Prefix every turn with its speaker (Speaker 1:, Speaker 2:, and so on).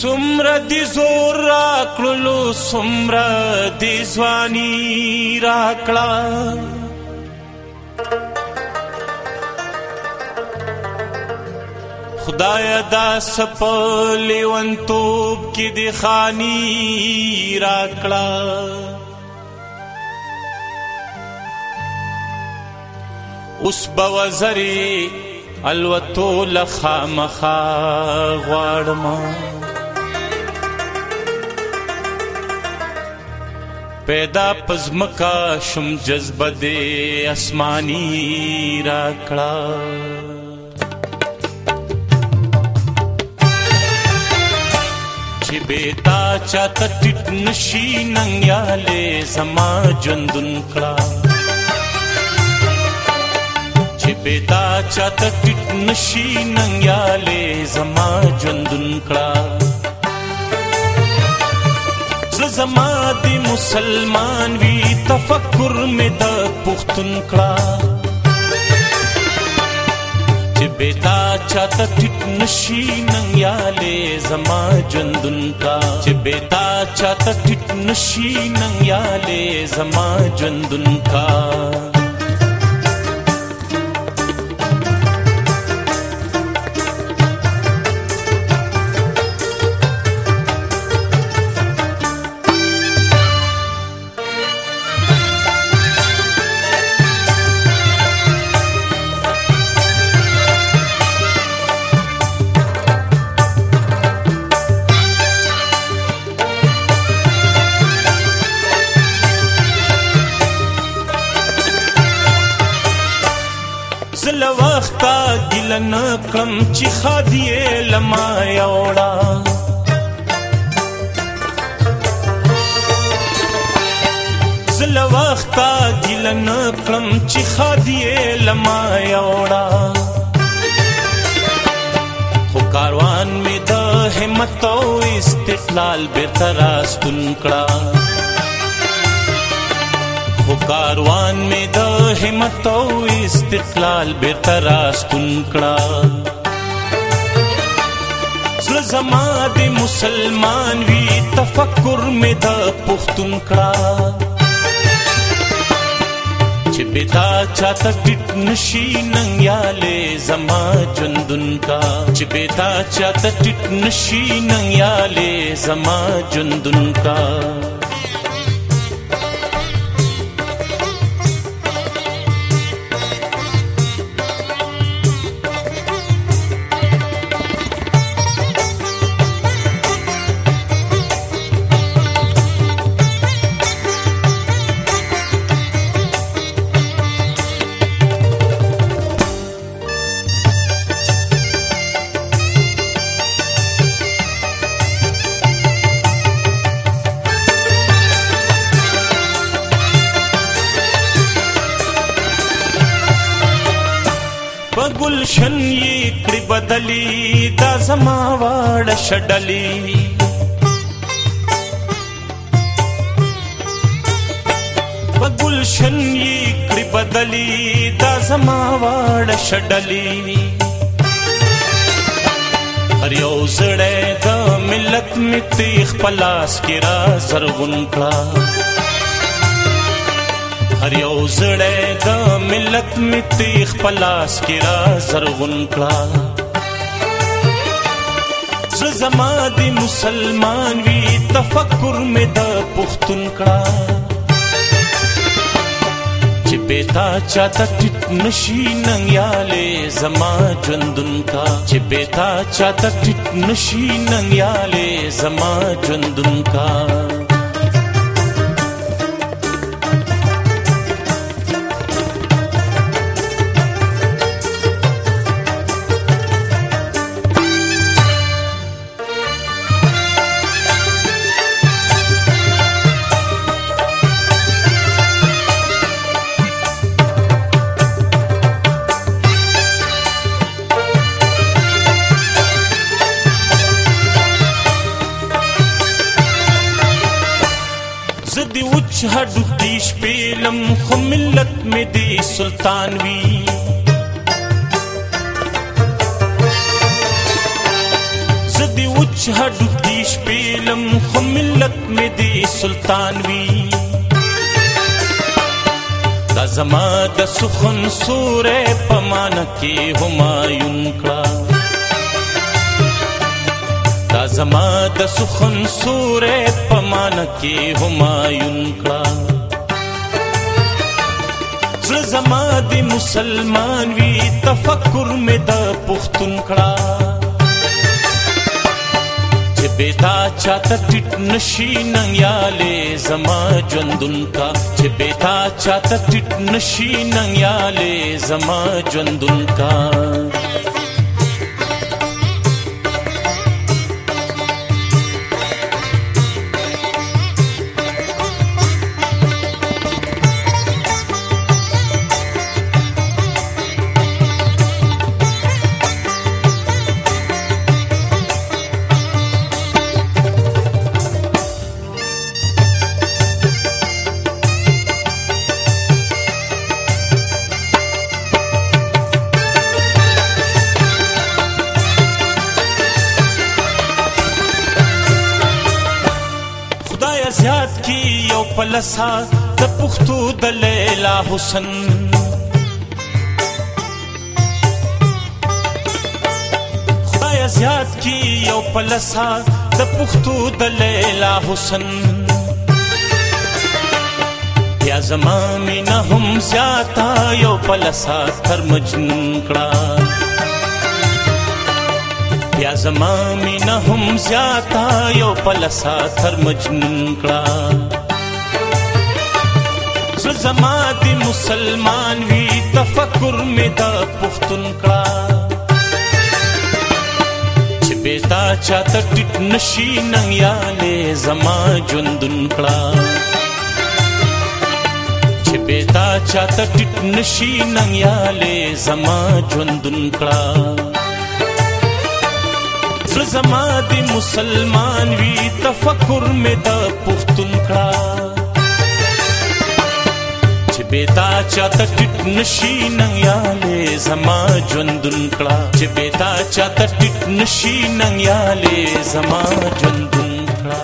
Speaker 1: سمر دی زور را کړلو سمر دی ځواني را کړه خدای دا سپل وانتوب کې دی خاني را کړه اوس بوزري الوتو لخامخا غواړم پیدا پزمکا شم جذبه دې اسماني راکړه چې بیتا چاته ټټ نشي ننګياله سما ژوندون کړه چې بیتا چاته ټټ نشي ننګياله سما ژوندون کړه زما دی مسلمان وی تفکر می د پختون کړه چې بیتا چاته ټټ نشي ننګیاله زما جندون تا چې بیتا چاته ټټ نشي ننګیاله زما جندون کا وخت دل نه کم چې خادیه لما یوړه زل وخت دل نه کم چې خادیه لما یوړه خو کاروان می د همت او استقلال بیرته راستون کړه خو کاروان می د همت او استقلال به تراستون کړه زړه زما د مسلمان وی تفکر مې د پښتون کړه چې بتا چاته ټټ نشي ننګیاله زما جندن کا چې بتا چاته ټټ نشي ننګیاله زما جندن کا ګلشن یې کړی بدلی دا زما واړه شډلی په ګلشن یې کړی بدلی دا زما واړه شډلی هر یو زړه د ملت می تیخ پلاس کې را زرغون کړه هر یو زړه د ملت می تیخ پلاس کی را زرغن کړه زه زما دی مسلمان وی تفکر می د پختون کړه چې بیتا چاته ټټ نشي ننګیاله زما ژوندون کا چې بیتا چاته ټټ نشي ننګیاله زما ژوندون کا هډو دې شپې لم خو ملت مې دې سلطان وي زدي وچ هډو دې شپې لم خو ملت مې دې سلطان وي دا زما د سخن سورې پمانه کې همایون کړه زما د سخن سورې پمان کې همایون کړه زړه زما د مسلمان وی تفکر مې د پښتون کړه چې بیتا چاته ټټ نشي ننګیاله زما ژوندون کا چې بیتا چاته ټټ نشي ننګیاله زما ژوندون کا پلسا د پښتو د لیلا حسن خدای زیات کی یو پلسا د پښتو د لیلا حسن یا زمامه نه هم زیاتا یو پلسا تر مجنون کړه یا زما مینه هم زیاته یو پلسا تر مجنون کړه زما د مسلمان وی تفکر می دا پختون کړه چې بیتا چاته ټټ نشي ننګیاله زما ژوندون کړه چې بیتا چاته ټټ نشي ننګیاله زما ژوندون کړه زما د مسلمان وی تفکر می دا پختون کړه بیتا چاته ټټ نشي نه یاله زما ژوندون کړه چې بیتا چاته ټټ نشي نه یاله زما ژوندون کړه